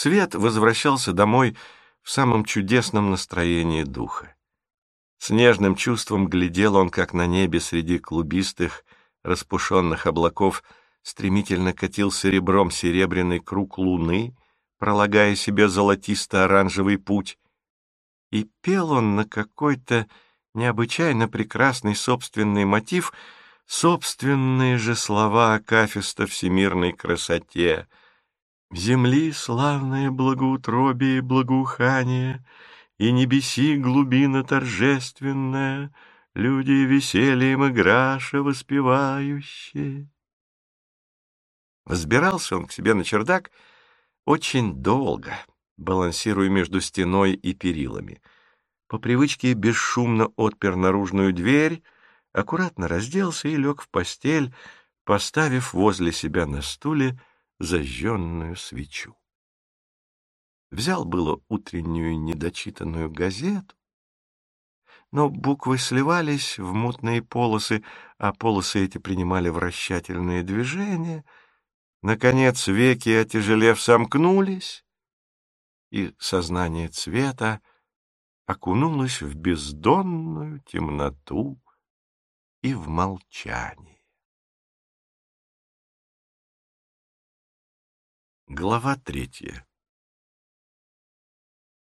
Цвет возвращался домой в самом чудесном настроении духа. С нежным чувством глядел он, как на небе среди клубистых, распушенных облаков стремительно катил серебром серебряный круг луны, пролагая себе золотисто-оранжевый путь. И пел он на какой-то необычайно прекрасный собственный мотив, собственные же слова Акафиста всемирной красоте. «Земли славное благоутробие и благоухание, и небеси глубина торжественная, люди весельем и граша воспевающие». Взбирался он к себе на чердак очень долго, балансируя между стеной и перилами. По привычке бесшумно отпер наружную дверь, аккуратно разделся и лег в постель, поставив возле себя на стуле зажженную свечу. Взял было утреннюю недочитанную газету, но буквы сливались в мутные полосы, а полосы эти принимали вращательные движения. Наконец веки, отяжелев, сомкнулись, и сознание цвета окунулось в бездонную темноту и в молчание. Глава третья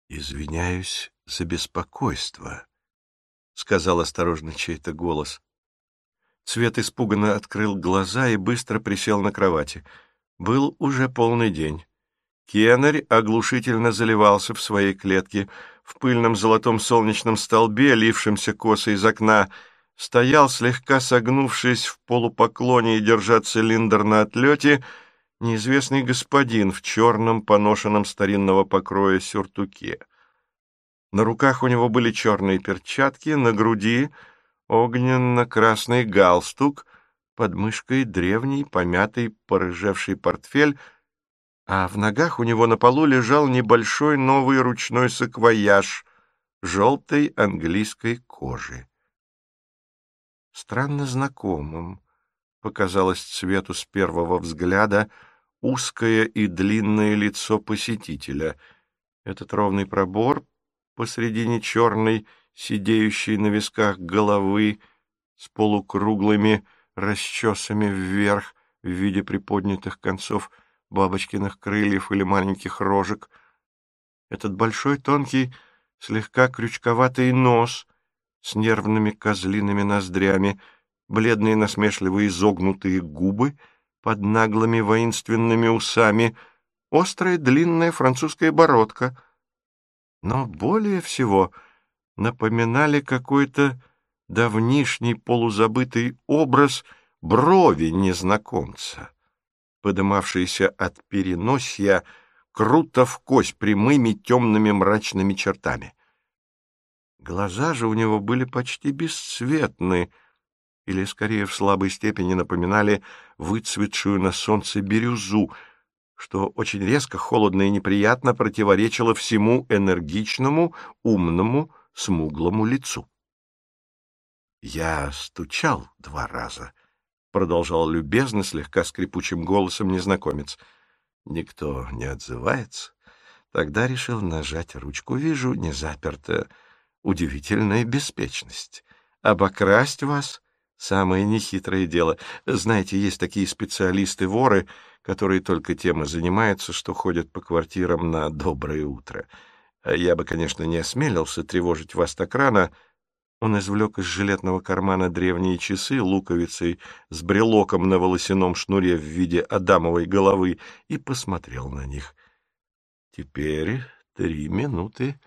«Извиняюсь за беспокойство», — сказал осторожно чей-то голос. Цвет испуганно открыл глаза и быстро присел на кровати. Был уже полный день. Кеннерь оглушительно заливался в своей клетке. В пыльном золотом солнечном столбе, лившемся косо из окна, стоял, слегка согнувшись в полупоклоне и держа цилиндр на отлете, неизвестный господин в черном, поношенном старинного покроя сюртуке. На руках у него были черные перчатки, на груди — огненно-красный галстук, под мышкой древний, помятый, порыжевший портфель — а в ногах у него на полу лежал небольшой новый ручной саквояж желтой английской кожи. Странно знакомым показалось цвету с первого взгляда узкое и длинное лицо посетителя. Этот ровный пробор посредине черной, сидеющей на висках головы, с полукруглыми расчесами вверх в виде приподнятых концов — бабочкиных крыльев или маленьких рожек. Этот большой, тонкий, слегка крючковатый нос с нервными козлиными ноздрями, бледные насмешливые изогнутые губы под наглыми воинственными усами, острая длинная французская бородка. Но более всего напоминали какой-то давнишний полузабытый образ брови незнакомца подымавшиеся от переносья, круто в кость прямыми темными мрачными чертами. Глаза же у него были почти бесцветны, или, скорее, в слабой степени напоминали выцветшую на солнце бирюзу, что очень резко, холодно и неприятно противоречило всему энергичному, умному, смуглому лицу. Я стучал два раза —— продолжал любезно, слегка скрипучим голосом незнакомец. Никто не отзывается. Тогда решил нажать ручку. Вижу, не заперта. Удивительная беспечность. Обокрасть вас — самое нехитрое дело. Знаете, есть такие специалисты-воры, которые только тем и занимаются, что ходят по квартирам на доброе утро. Я бы, конечно, не осмелился тревожить вас так рано, — он извлек из жилетного кармана древние часы луковицей с брелоком на волосяном шнуре в виде адамовой головы и посмотрел на них. Теперь три минуты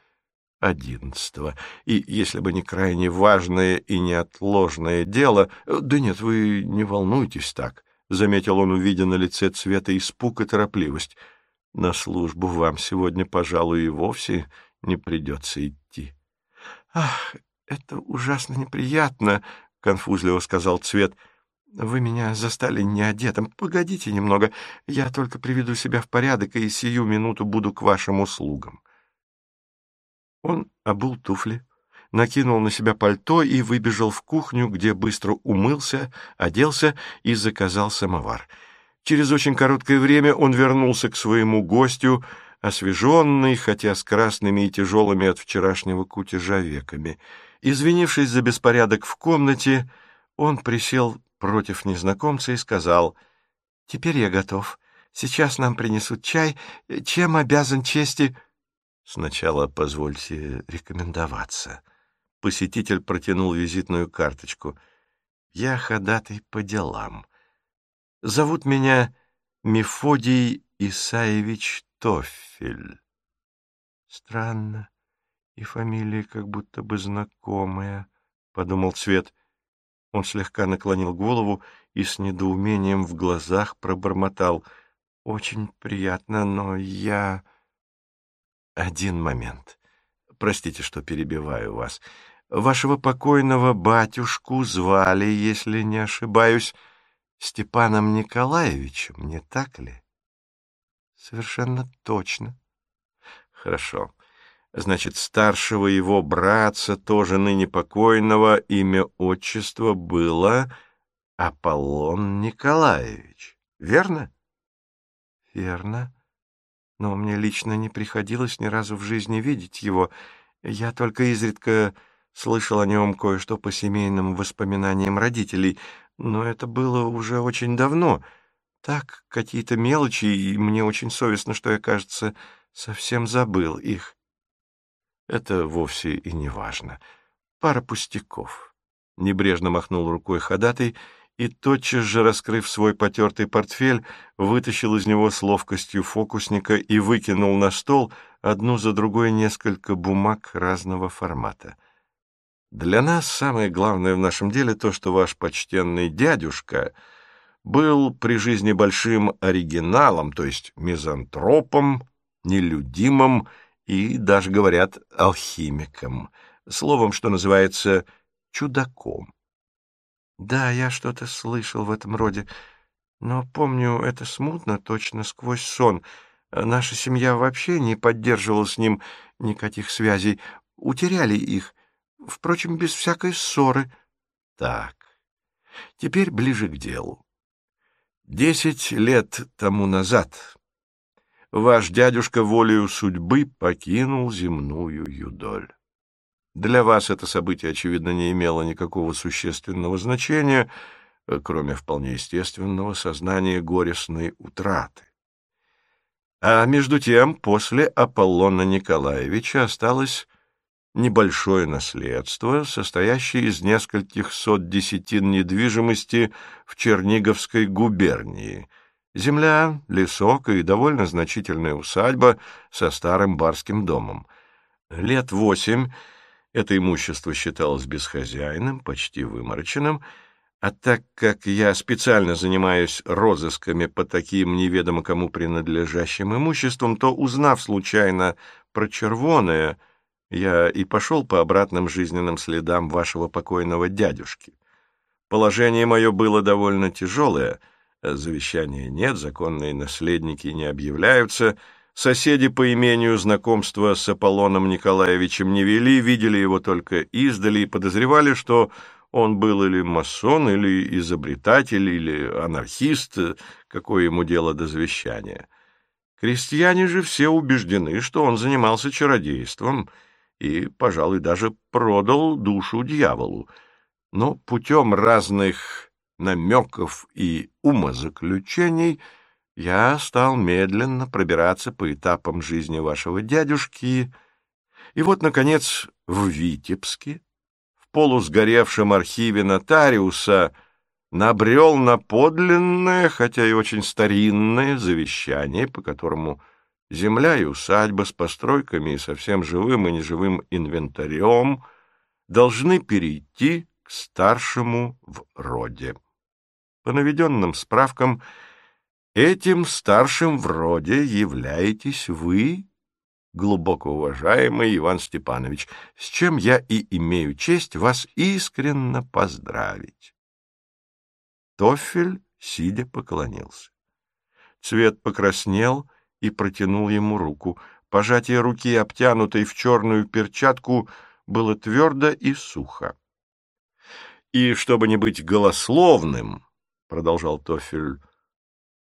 одиннадцатого. И если бы не крайне важное и неотложное дело... Да нет, вы не волнуйтесь так, — заметил он, увидя на лице цвета испуг и торопливость. На службу вам сегодня, пожалуй, и вовсе не придется идти. — Ах, «Это ужасно неприятно», — конфузливо сказал Цвет. «Вы меня застали неодетым. Погодите немного, я только приведу себя в порядок и сию минуту буду к вашим услугам». Он обул туфли, накинул на себя пальто и выбежал в кухню, где быстро умылся, оделся и заказал самовар. Через очень короткое время он вернулся к своему гостю, освеженный, хотя с красными и тяжелыми от вчерашнего кутежа веками. Извинившись за беспорядок в комнате, он присел против незнакомца и сказал, «Теперь я готов. Сейчас нам принесут чай. Чем обязан чести?» «Сначала позвольте рекомендоваться». Посетитель протянул визитную карточку. «Я ходатай по делам. Зовут меня Мефодий Исаевич Тофель. Странно, и фамилия как будто бы знакомая, — подумал Цвет. Он слегка наклонил голову и с недоумением в глазах пробормотал. — Очень приятно, но я... Один момент. Простите, что перебиваю вас. Вашего покойного батюшку звали, если не ошибаюсь, Степаном Николаевичем, не так ли? Совершенно точно. Хорошо. Значит, старшего его братца, тоже ныне покойного, имя отчества было Аполлон Николаевич. Верно? Верно. Но мне лично не приходилось ни разу в жизни видеть его. Я только изредка слышал о нем кое-что по семейным воспоминаниям родителей, но это было уже очень давно — так, какие-то мелочи, и мне очень совестно, что я, кажется, совсем забыл их. Это вовсе и не важно. Пара пустяков. Небрежно махнул рукой ходатай и, тотчас же раскрыв свой потертый портфель, вытащил из него с ловкостью фокусника и выкинул на стол одну за другой несколько бумаг разного формата. Для нас самое главное в нашем деле то, что ваш почтенный дядюшка — был при жизни большим оригиналом, то есть мизантропом, нелюдимым и, даже говорят, алхимиком, словом, что называется чудаком. Да, я что-то слышал в этом роде, но помню это смутно, точно сквозь сон. Наша семья вообще не поддерживала с ним никаких связей, утеряли их, впрочем, без всякой ссоры. Так, теперь ближе к делу. Десять лет тому назад ваш дядюшка волею судьбы покинул земную юдоль. Для вас это событие, очевидно, не имело никакого существенного значения, кроме вполне естественного сознания горестной утраты. А между тем, после Аполлона Николаевича осталось небольшое наследство, состоящее из нескольких сот десятин недвижимости в Черниговской губернии. Земля, лесок и довольно значительная усадьба со старым барским домом. Лет восемь это имущество считалось бесхозяйным, почти вымороченным, а так как я специально занимаюсь розысками по таким неведомо кому принадлежащим имуществам, то, узнав случайно про червоное — я и пошел по обратным жизненным следам вашего покойного дядюшки. Положение мое было довольно тяжелое, завещания нет, законные наследники не объявляются, соседи по имению знакомства с Аполлоном Николаевичем не вели, видели его только издали и подозревали, что он был или масон, или изобретатель, или анархист, какое ему дело до завещания. Крестьяне же все убеждены, что он занимался чародейством — и, пожалуй, даже продал душу дьяволу. Но путем разных намеков и умозаключений я стал медленно пробираться по этапам жизни вашего дядюшки, и вот, наконец, в Витебске, в полусгоревшем архиве нотариуса, набрел на подлинное, хотя и очень старинное завещание, по которому Земля и усадьба с постройками и совсем живым и неживым инвентарем должны перейти к старшему в роде. По наведенным справкам, этим старшим в роде являетесь вы, глубоко уважаемый Иван Степанович, с чем я и имею честь вас искренно поздравить. Тофель, сидя, поклонился. Цвет покраснел — и протянул ему руку. Пожатие руки, обтянутой в черную перчатку, было твердо и сухо. — И чтобы не быть голословным, — продолжал Тофель,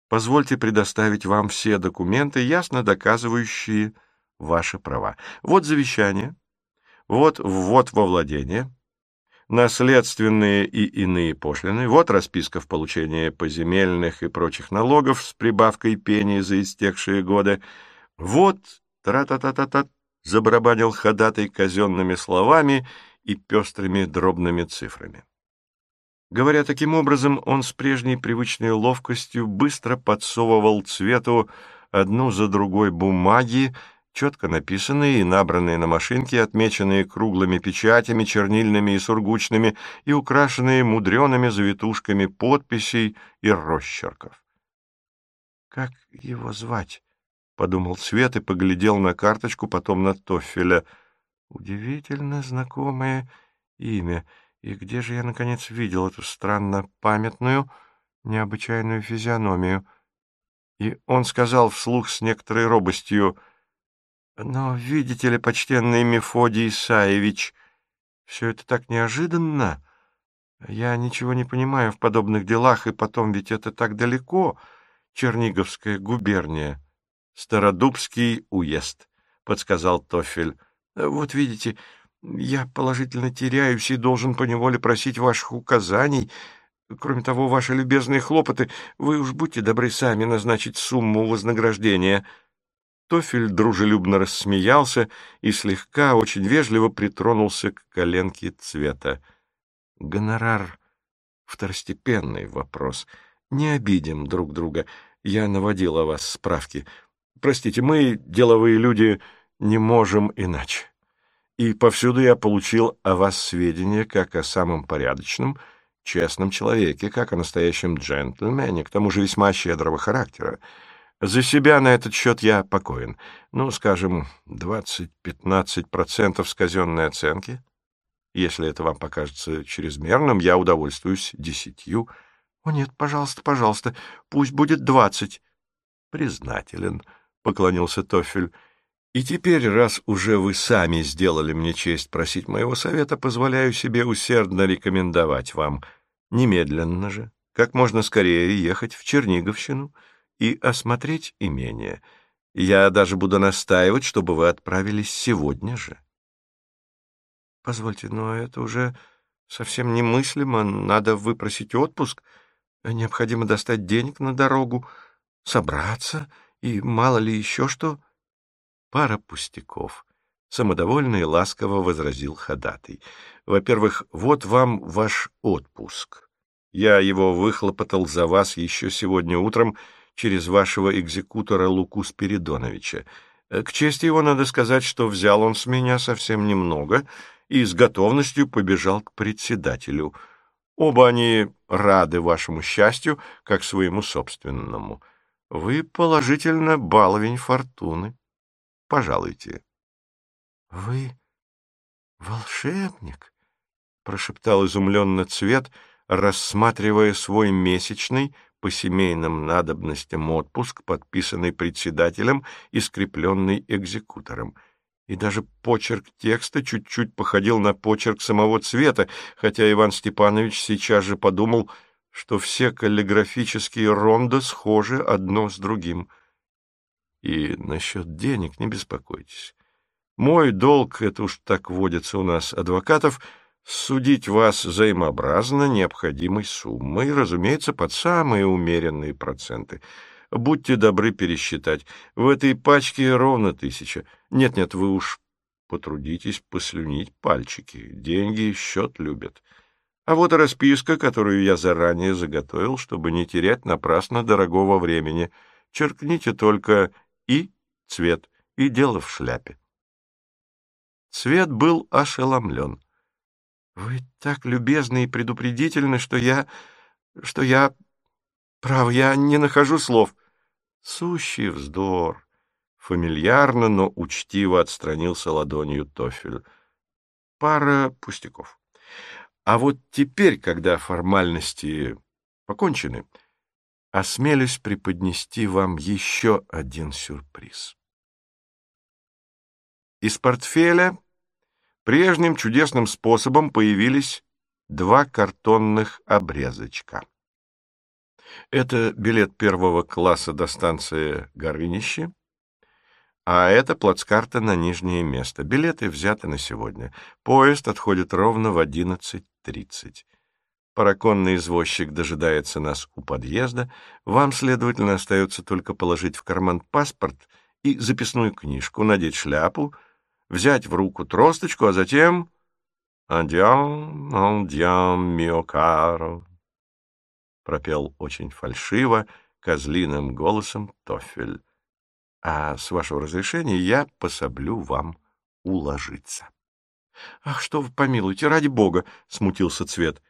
Позвольте предоставить вам все документы, ясно доказывающие ваши права. Вот завещание, вот ввод во владение, наследственные и иные пошлины, вот расписка в получении поземельных и прочих налогов с прибавкой пени за истекшие годы, вот тра-та-та-та-та, забарабанил ходатай казенными словами и пестрыми дробными цифрами. Говоря таким образом, он с прежней привычной ловкостью быстро подсовывал цвету одну за другой бумаги, четко написанные и набранные на машинке, отмеченные круглыми печатями, чернильными и сургучными, и украшенные мудреными завитушками подписей и росчерков. «Как его звать?» — подумал Свет и поглядел на карточку, потом на Тофеля. «Удивительно знакомое имя. И где же я, наконец, видел эту странно памятную, необычайную физиономию?» И он сказал вслух с некоторой робостью — но, видите ли, почтенный Мефодий Исаевич, все это так неожиданно. Я ничего не понимаю в подобных делах, и потом ведь это так далеко, Черниговская губерния. Стародубский уезд, — подсказал Тофель. Вот видите, я положительно теряюсь и должен поневоле просить ваших указаний. Кроме того, ваши любезные хлопоты, вы уж будьте добры сами назначить сумму вознаграждения — Тофель дружелюбно рассмеялся и слегка, очень вежливо притронулся к коленке цвета. Гонорар — второстепенный вопрос. Не обидим друг друга. Я наводил о вас справки. Простите, мы, деловые люди, не можем иначе. И повсюду я получил о вас сведения как о самом порядочном, честном человеке, как о настоящем джентльмене, к тому же весьма щедрого характера. За себя на этот счет я покоен. Ну, скажем, 20-15% с казенной оценки. Если это вам покажется чрезмерным, я удовольствуюсь десятью. О, нет, пожалуйста, пожалуйста, пусть будет двадцать. Признателен, — поклонился Тофель. И теперь, раз уже вы сами сделали мне честь просить моего совета, позволяю себе усердно рекомендовать вам немедленно же, как можно скорее ехать в Черниговщину — и осмотреть имение. Я даже буду настаивать, чтобы вы отправились сегодня же. Позвольте, но это уже совсем немыслимо. Надо выпросить отпуск. Необходимо достать денег на дорогу, собраться и мало ли еще что. Пара пустяков. Самодовольно и ласково возразил ходатай. Во-первых, вот вам ваш отпуск. Я его выхлопотал за вас еще сегодня утром, через вашего экзекутора Луку Спиридоновича. Э, к чести его надо сказать, что взял он с меня совсем немного и с готовностью побежал к председателю. Оба они рады вашему счастью, как своему собственному. Вы положительно баловень фортуны. Пожалуйте. — Вы волшебник? — прошептал изумленно Цвет, рассматривая свой месячный, по семейным надобностям отпуск, подписанный председателем и скрепленный экзекутором. И даже почерк текста чуть-чуть походил на почерк самого цвета, хотя Иван Степанович сейчас же подумал, что все каллиграфические ронды схожи одно с другим. И насчет денег не беспокойтесь. Мой долг, это уж так водится у нас, адвокатов — судить вас взаимообразно необходимой суммой, разумеется, под самые умеренные проценты. Будьте добры пересчитать. В этой пачке ровно тысяча. Нет-нет, вы уж потрудитесь послюнить пальчики. Деньги счет любят. А вот расписка, которую я заранее заготовил, чтобы не терять напрасно дорогого времени. Черкните только «и» цвет, и дело в шляпе. Цвет был ошеломлен. Вы так любезны и предупредительны, что я... что я... Право, я не нахожу слов. Сущий вздор. Фамильярно, но учтиво отстранился ладонью Тофель. Пара пустяков. А вот теперь, когда формальности покончены, осмелюсь преподнести вам еще один сюрприз. Из портфеля Прежним чудесным способом появились два картонных обрезочка. Это билет первого класса до станции Горынище, а это плацкарта на нижнее место. Билеты взяты на сегодня. Поезд отходит ровно в 11.30. Параконный извозчик дожидается нас у подъезда. Вам, следовательно, остается только положить в карман паспорт и записную книжку, надеть шляпу, взять в руку тросточку, а затем... «Андиам, андиам, миокаро», — пропел очень фальшиво, козлиным голосом Тофель а с вашего разрешения я пособлю вам уложиться. — Ах, что вы помилуйте, ради бога! — смутился Цвет.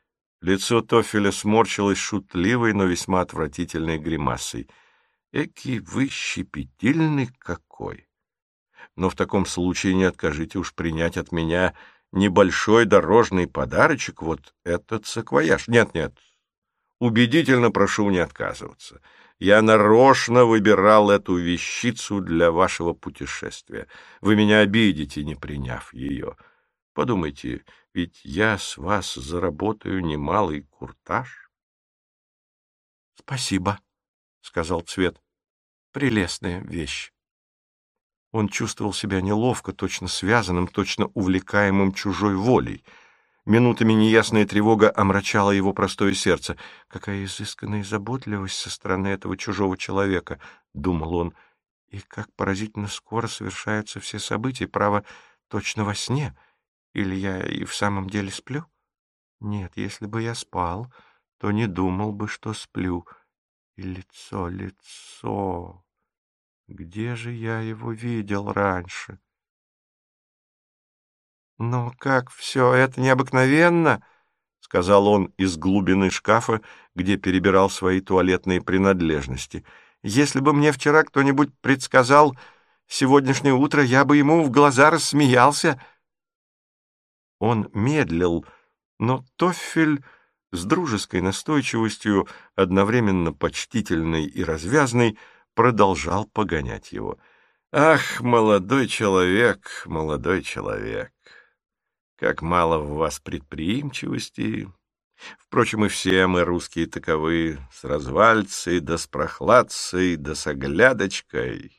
Лицо Тофеля сморщилось шутливой, но весьма отвратительной гримасой. — Эки вы щепетильный какой! Но в таком случае не откажите уж принять от меня небольшой дорожный подарочек, вот этот саквояж. Нет-нет, убедительно прошу не отказываться. — я нарочно выбирал эту вещицу для вашего путешествия. Вы меня обидите, не приняв ее. Подумайте, ведь я с вас заработаю немалый куртаж. — Спасибо, — сказал Цвет. — Прелестная вещь. Он чувствовал себя неловко, точно связанным, точно увлекаемым чужой волей — Минутами неясная тревога омрачала его простое сердце. «Какая изысканная заботливость со стороны этого чужого человека!» — думал он. «И как поразительно скоро совершаются все события, право, точно во сне. Или я и в самом деле сплю? Нет, если бы я спал, то не думал бы, что сплю. И лицо, лицо... Где же я его видел раньше?» «Но как все это необыкновенно!» — сказал он из глубины шкафа, где перебирал свои туалетные принадлежности. «Если бы мне вчера кто-нибудь предсказал сегодняшнее утро, я бы ему в глаза рассмеялся». Он медлил, но Тофель с дружеской настойчивостью, одновременно почтительной и развязной, продолжал погонять его. «Ах, молодой человек, молодой человек!» Как мало в вас предприимчивости. Впрочем, и все мы, русские, таковы, с развальцей, да с прохладцей, да с оглядочкой.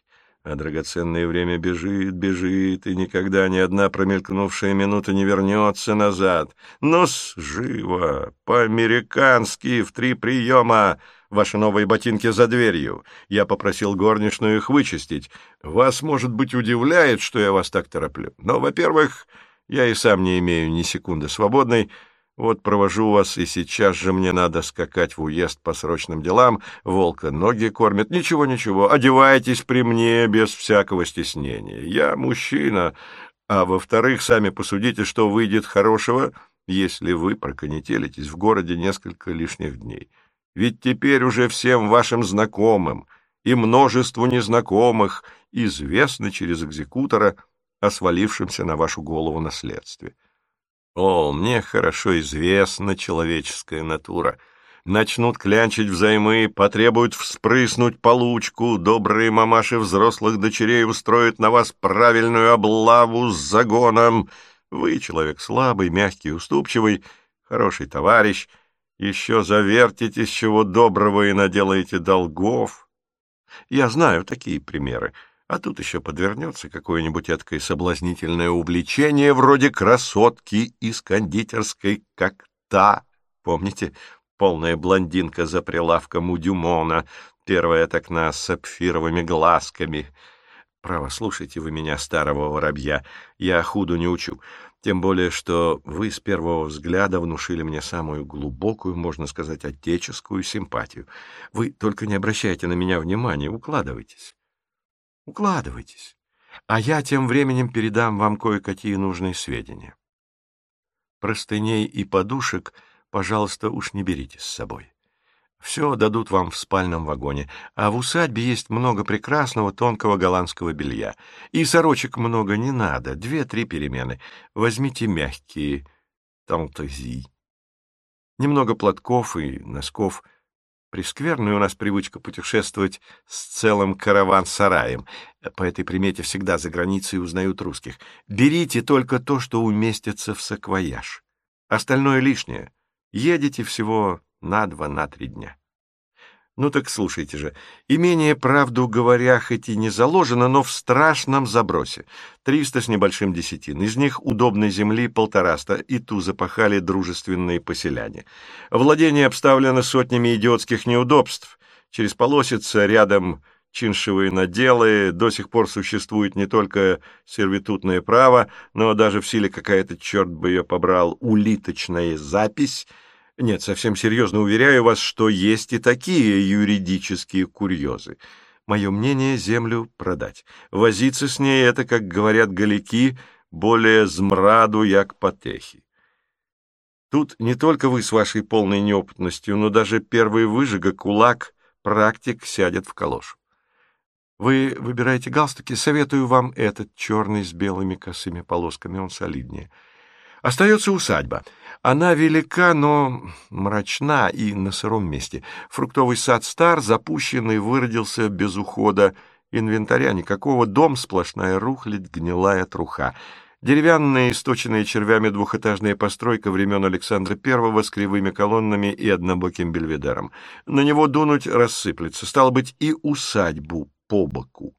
А драгоценное время бежит, бежит, и никогда ни одна промелькнувшая минута не вернется назад. Ну-с, живо, по-американски, в три приема, ваши новые ботинки за дверью. Я попросил горничную их вычистить. Вас, может быть, удивляет, что я вас так тороплю. Но, во-первых, я и сам не имею ни секунды свободной. Вот провожу вас, и сейчас же мне надо скакать в уезд по срочным делам. Волка ноги кормят. Ничего, ничего. Одевайтесь при мне без всякого стеснения. Я мужчина. А во-вторых, сами посудите, что выйдет хорошего, если вы проконетелитесь в городе несколько лишних дней. Ведь теперь уже всем вашим знакомым и множеству незнакомых известно через экзекутора — о свалившемся на вашу голову наследстве. О, мне хорошо известна человеческая натура. Начнут клянчить взаймы, потребуют вспрыснуть получку, добрые мамаши взрослых дочерей устроят на вас правильную облаву с загоном. Вы человек слабый, мягкий, уступчивый, хороший товарищ, еще завертитесь чего доброго и наделаете долгов. Я знаю такие примеры. А тут еще подвернется какое-нибудь эткое соблазнительное увлечение, вроде красотки из кондитерской, как та. Помните, полная блондинка за прилавком у Дюмона, первая так окна с сапфировыми глазками. Право, слушайте вы меня, старого воробья, я худу не учу. Тем более, что вы с первого взгляда внушили мне самую глубокую, можно сказать, отеческую симпатию. Вы только не обращайте на меня внимания, укладывайтесь. Укладывайтесь, а я тем временем передам вам кое-какие нужные сведения. Простыней и подушек, пожалуйста, уж не берите с собой. Все дадут вам в спальном вагоне, а в усадьбе есть много прекрасного тонкого голландского белья. И сорочек много не надо, две-три перемены. Возьмите мягкие, тантези. Немного платков и носков — Прескверная у нас привычка путешествовать с целым караван-сараем. По этой примете всегда за границей узнают русских. Берите только то, что уместится в саквояж. Остальное лишнее. Едете всего на два, на три дня. Ну так слушайте же. Имение, правду говоря, хоть и не заложено, но в страшном забросе. Триста с небольшим десятин. Из них удобной земли полтораста, и ту запахали дружественные поселяне. Владение обставлено сотнями идиотских неудобств. Через полосица рядом чиншевые наделы, до сих пор существует не только сервитутное право, но даже в силе какая-то, черт бы ее побрал, улиточная запись — нет, совсем серьезно уверяю вас, что есть и такие юридические курьезы. Мое мнение — землю продать. Возиться с ней — это, как говорят галики, более змраду, як потехи. Тут не только вы с вашей полной неопытностью, но даже первый выжига, кулак, практик сядет в калошу. Вы выбираете галстуки, советую вам этот черный с белыми косыми полосками, он солиднее — Остается усадьба. Она велика, но мрачна и на сыром месте. Фруктовый сад стар, запущенный, выродился без ухода. Инвентаря никакого, дом сплошная рухлядь, гнилая труха. Деревянная, источенная червями двухэтажная постройка времен Александра I с кривыми колоннами и однобоким бельведером. На него дунуть рассыплется. Стало быть, и усадьбу по боку.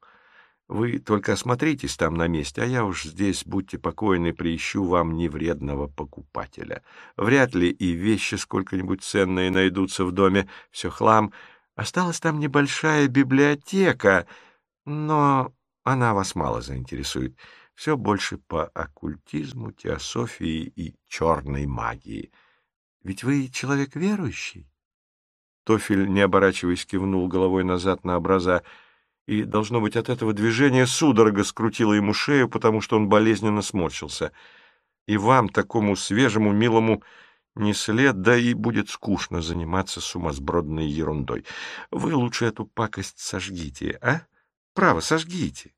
Вы только осмотритесь там на месте, а я уж здесь, будьте покойны, приищу вам невредного покупателя. Вряд ли и вещи сколько-нибудь ценные найдутся в доме, все хлам. Осталась там небольшая библиотека, но она вас мало заинтересует. Все больше по оккультизму, теософии и черной магии. Ведь вы человек верующий? Тофель, не оборачиваясь, кивнул головой назад на образа — и, должно быть, от этого движения судорога скрутила ему шею, потому что он болезненно сморщился. И вам, такому свежему, милому, не след, да и будет скучно заниматься сумасбродной ерундой. Вы лучше эту пакость сожгите, а? Право, сожгите.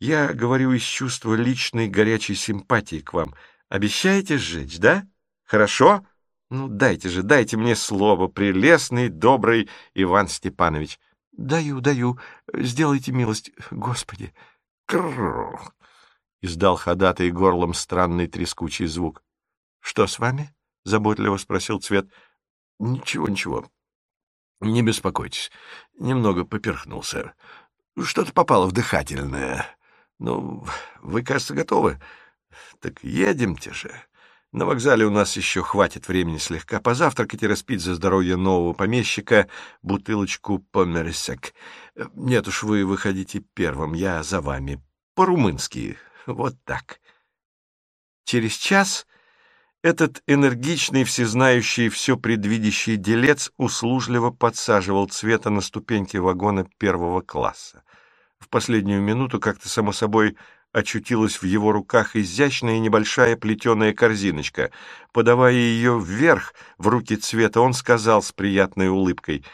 Я говорю из чувства личной горячей симпатии к вам. Обещаете сжечь, да? Хорошо? Ну, дайте же, дайте мне слово, прелестный, добрый Иван Степанович. — Даю, даю. Сделайте милость, Господи. Крррр! — издал ходатай горлом странный трескучий звук. — Что с вами? — заботливо спросил Цвет. — Ничего, ничего. Не беспокойтесь. Немного поперхнулся. Что-то попало в дыхательное. Ну, вы, кажется, готовы? Так едемте же. На вокзале у нас еще хватит времени слегка позавтракать и распить за здоровье нового помещика бутылочку померсек. Нет уж, вы выходите первым, я за вами. По-румынски. Вот так. Через час этот энергичный, всезнающий, все предвидящий делец услужливо подсаживал цвета на ступеньки вагона первого класса. В последнюю минуту, как-то само собой, очутилась в его руках изящная небольшая плетеная корзиночка. Подавая ее вверх, в руки цвета, он сказал с приятной улыбкой,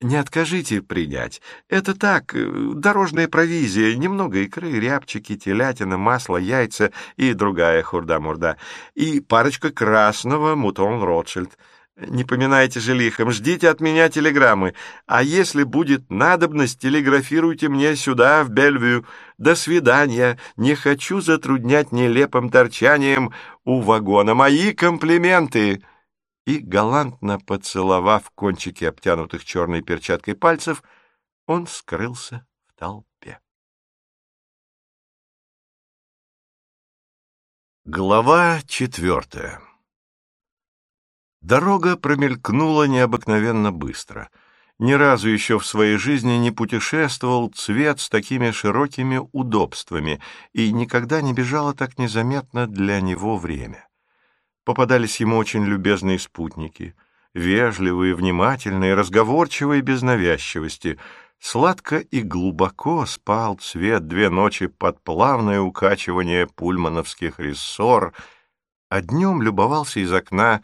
«Не откажите принять. Это так, э, дорожная провизия, немного икры, рябчики, телятина, масло, яйца и другая хурда-мурда, и парочка красного мутон Ротшильд». Не поминайте же лихом, ждите от меня телеграммы. А если будет надобность, телеграфируйте мне сюда, в Бельвию. До свидания. Не хочу затруднять нелепым торчанием у вагона. Мои комплименты!» И, галантно поцеловав кончики обтянутых черной перчаткой пальцев, он скрылся в толпе. Глава четвертая Дорога промелькнула необыкновенно быстро. Ни разу еще в своей жизни не путешествовал цвет с такими широкими удобствами, и никогда не бежало так незаметно для него время. Попадались ему очень любезные спутники, вежливые, внимательные, разговорчивые без навязчивости. Сладко и глубоко спал цвет две ночи под плавное укачивание пульмановских рессор, а днем любовался из окна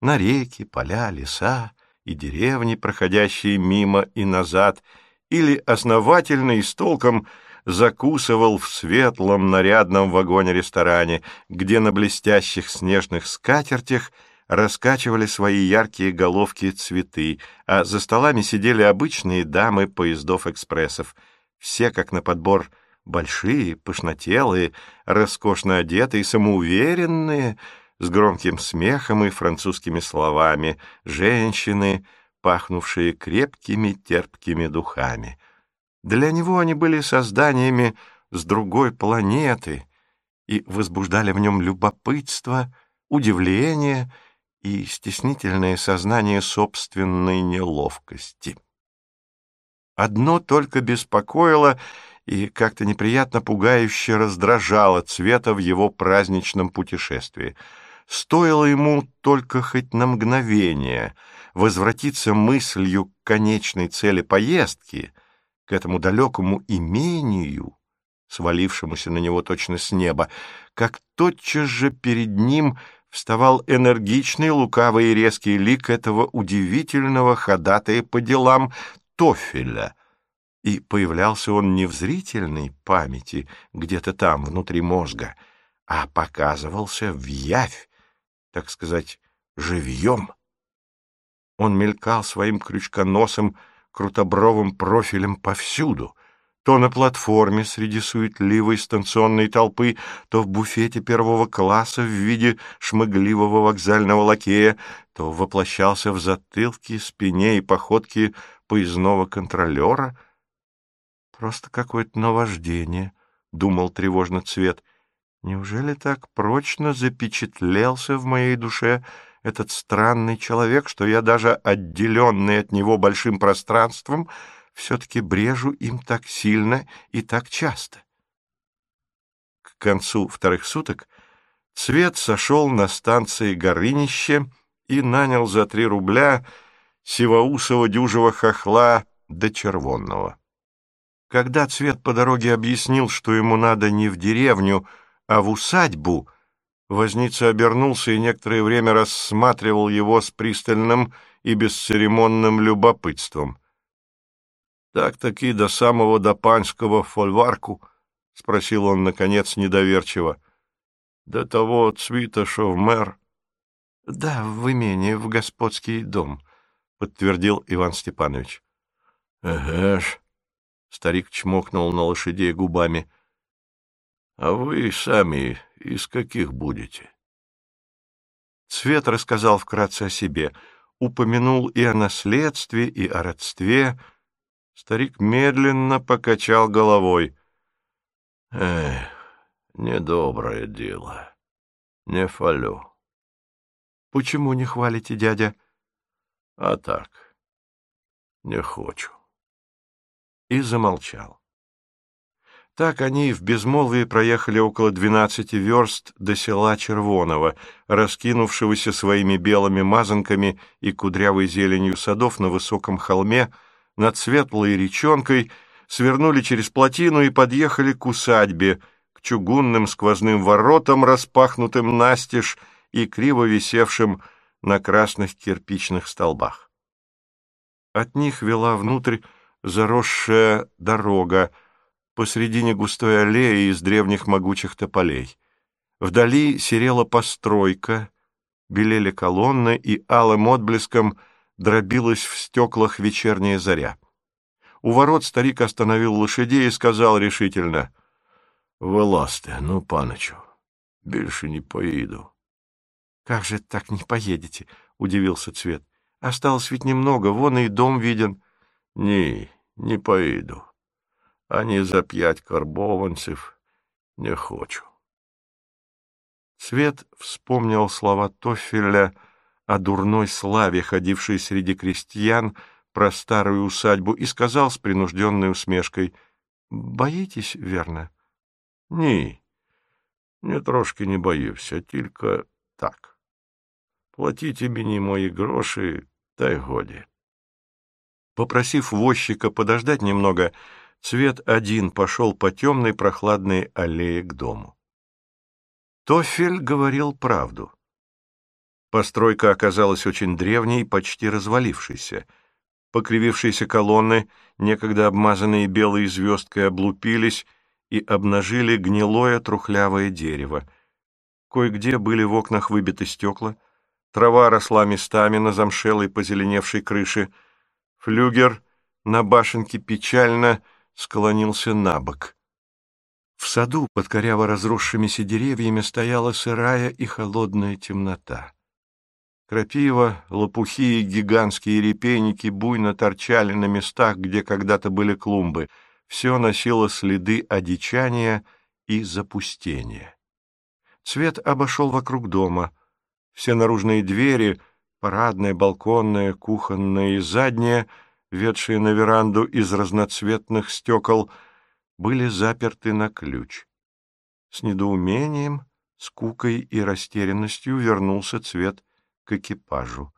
на реки, поля, леса и деревни, проходящие мимо и назад, или основательно и с толком закусывал в светлом нарядном вагоне-ресторане, где на блестящих снежных скатертях раскачивали свои яркие головки цветы, а за столами сидели обычные дамы поездов-экспрессов, все как на подбор большие, пышнотелые, роскошно одетые, самоуверенные — с громким смехом и французскими словами, женщины, пахнувшие крепкими терпкими духами. Для него они были созданиями с другой планеты и возбуждали в нем любопытство, удивление и стеснительное сознание собственной неловкости. Одно только беспокоило и как-то неприятно пугающе раздражало цвета в его праздничном путешествии. Стоило ему только хоть на мгновение возвратиться мыслью к конечной цели поездки, к этому далекому имению, свалившемуся на него точно с неба, как тотчас же перед ним вставал энергичный, лукавый и резкий лик этого удивительного ходатая по делам Тофеля, и появлялся он не в зрительной памяти, где-то там, внутри мозга, а показывался в явь, так сказать, живьем. Он мелькал своим крючконосым, крутобровым профилем повсюду, то на платформе среди суетливой станционной толпы, то в буфете первого класса в виде шмыгливого вокзального лакея, то воплощался в затылке, спине и походке поездного контролера. Просто какое-то наваждение, — думал тревожно цвет. Неужели так прочно запечатлелся в моей душе этот странный человек, что я даже отделенный от него большим пространством — все-таки брежу им так сильно и так часто. К концу вторых суток Цвет сошел на станции Горынище и нанял за три рубля сивоусого дюжего хохла до червонного. Когда Цвет по дороге объяснил, что ему надо не в деревню, а в усадьбу, Возница обернулся и некоторое время рассматривал его с пристальным и бесцеремонным любопытством. Так-таки до самого Допанского фольварку? — спросил он, наконец, недоверчиво. — До того цвита, шо в мэр. — Да, в имение, в господский дом, — подтвердил Иван Степанович. — Эге ж, — старик чмокнул на лошадей губами. — А вы сами из каких будете? Цвет рассказал вкратце о себе, упомянул и о наследстве, и о родстве, — Старик медленно покачал головой. — Эх, недоброе дело. Не фалю. — Почему не хвалите, дядя? — А так, не хочу. И замолчал. Так они в безмолвии проехали около двенадцати верст до села Червонова, раскинувшегося своими белыми мазанками и кудрявой зеленью садов на высоком холме, над светлой речонкой, свернули через плотину и подъехали к усадьбе, к чугунным сквозным воротам, распахнутым настежь и криво висевшим на красных кирпичных столбах. От них вела внутрь заросшая дорога, посредине густой аллеи из древних могучих тополей. Вдали серела постройка, белели колонны и алым отблеском — дробилась в стеклах вечерняя заря. У ворот старик остановил лошадей и сказал решительно, «Вылазьте, ну, паночу, больше не поеду». «Как же так не поедете?» — удивился Цвет. «Осталось ведь немного, вон и дом виден». «Не, не поеду. Они за пять карбованцев не хочу». Цвет вспомнил слова Тофеля — о дурной славе, ходившей среди крестьян, про старую усадьбу, и сказал с принужденной усмешкой, «Боитесь, верно?» «Ні, не трошки не боюся, только так. Платите мені мои гроши, дай годи». Попросив возчика подождать немного, Цвет один пошел по темной прохладной аллее к дому. Тофель говорил правду. Постройка оказалась очень древней, почти развалившейся. Покривившиеся колонны, некогда обмазанные белой звездкой, облупились и обнажили гнилое трухлявое дерево. Кое-где были в окнах выбиты стекла, трава росла местами на замшелой позеленевшей крыше. Флюгер на башенке печально склонился на бок. В саду под коряво разросшимися деревьями стояла сырая и холодная темнота. Крапива, лопухи и гигантские репейники буйно торчали на местах, где когда-то были клумбы. Все носило следы одичания и запустения. Цвет обошел вокруг дома. Все наружные двери, парадная, балконная, кухонная и задняя, ведшие на веранду из разноцветных стекол, были заперты на ключ. С недоумением, скукой и растерянностью вернулся цвет к экипажу.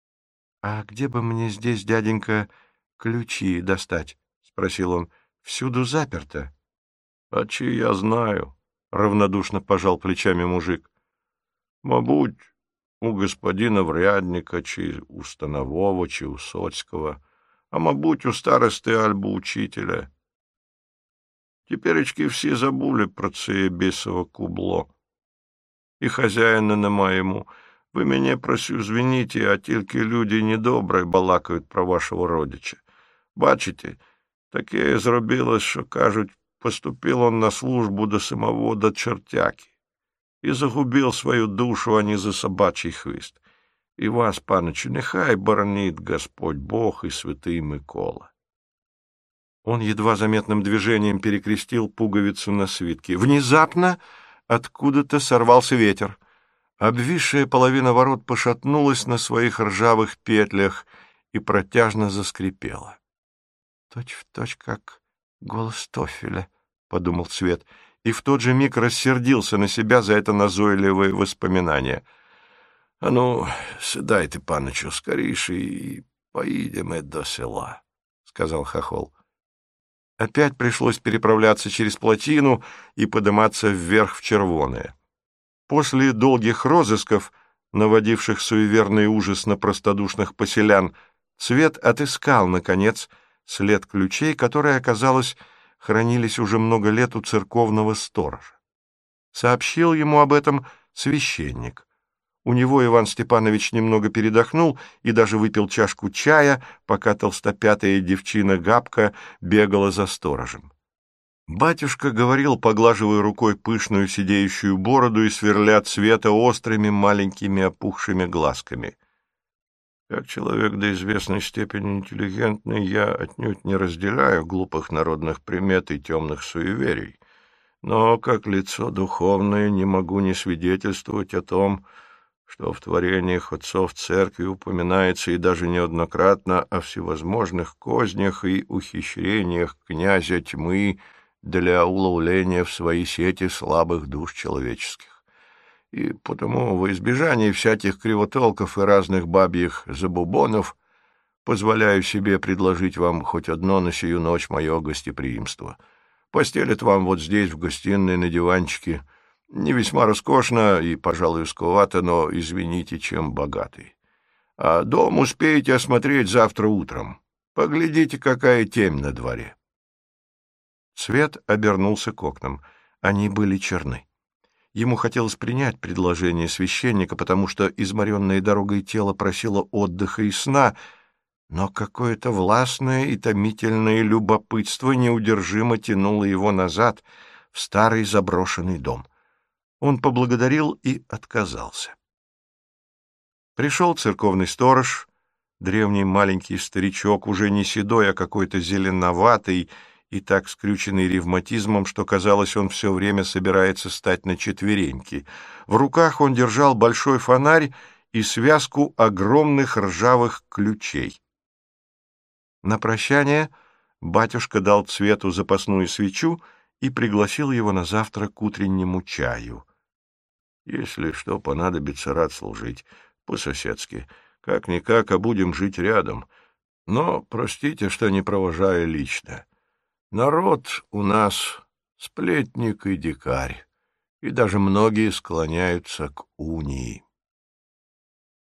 — А где бы мне здесь, дяденька, ключи достать? — спросил он. — Всюду заперто. — А чи я знаю, — равнодушно пожал плечами мужик. — Мабуть, у господина врядника, чи у станового, чи у соцького, а мабуть, у старости альбо учителя. Теперечки всі забули про це бісово кубло. І хазяїна нема йому. Ви мене просю, звініть, а тільки люди недобрі балакають про вашого родича. Бачите, таке зробилось, що, кажуть, поступил он на службу до самого до чертяки и загубил свою душу, а не за собачий хвист. И вас, паночу, нехай боронит Господь Бог и святый Микола. Он едва заметным движением перекрестил пуговицу на свитке. Внезапно откуда-то сорвался ветер. Обвисшая половина ворот пошатнулась на своих ржавых петлях и протяжно заскрипела. Точь в точь, как голос Тофеля, — подумал Свет, и в тот же миг рассердился на себя за это назойливое воспоминание. — А ну, сідайте, паночу, скорейше и поедем до села, — сказал Хохол. Опять пришлось переправляться через плотину и подниматься вверх в Червоное. После долгих розысков, наводивших суеверный ужас на простодушных поселян, Цвет отыскал, наконец, след ключей, которые, оказалось, хранились уже много лет у церковного сторожа. Сообщил ему об этом священник. У него Иван Степанович немного передохнул и даже выпил чашку чая, пока толстопятая девчина Габка бегала за сторожем. Батюшка говорил, поглаживая рукой пышную сидеющую бороду и сверля цвета острыми маленькими опухшими глазками. Как человек до известной степени интеллигентный, я отнюдь не разделяю глупых народных примет и темных суеверий, но как лицо духовное не могу не свидетельствовать о том, что в творениях отцов церкви упоминается и даже неоднократно о всевозможных кознях и ухищрениях князя тьмы для уловления в свои сети слабых душ человеческих. И потому во избежание всяких кривотолков и разных бабьих забубонов позволяю себе предложить вам хоть одно на сию ночь мое гостеприимство. Постелят вам вот здесь, в гостиной, на диванчике — не весьма роскошно и, пожалуй, сковато, но, извините, чем богатый. А дом успеете осмотреть завтра утром. Поглядите, какая темь на дворе. Свет обернулся к окнам. Они были черны. Ему хотелось принять предложение священника, потому что изморенное дорогой тело просило отдыха и сна, но какое-то властное и томительное любопытство неудержимо тянуло его назад в старый заброшенный дом. Он поблагодарил и отказался. Пришел церковный сторож, древний маленький старичок, уже не седой, а какой-то зеленоватый и так скрюченный ревматизмом, что, казалось, он все время собирается стать на четвереньки. В руках он держал большой фонарь и связку огромных ржавых ключей. На прощание батюшка дал цвету запасную свечу и пригласил его на завтра к утреннему чаю. Если что понадобится, рад служить. По-соседски. Как-никак, а будем жить рядом. Но, простите, что не провожаю лично. Народ у нас сплетник и дикарь, и даже многие склоняются к унии.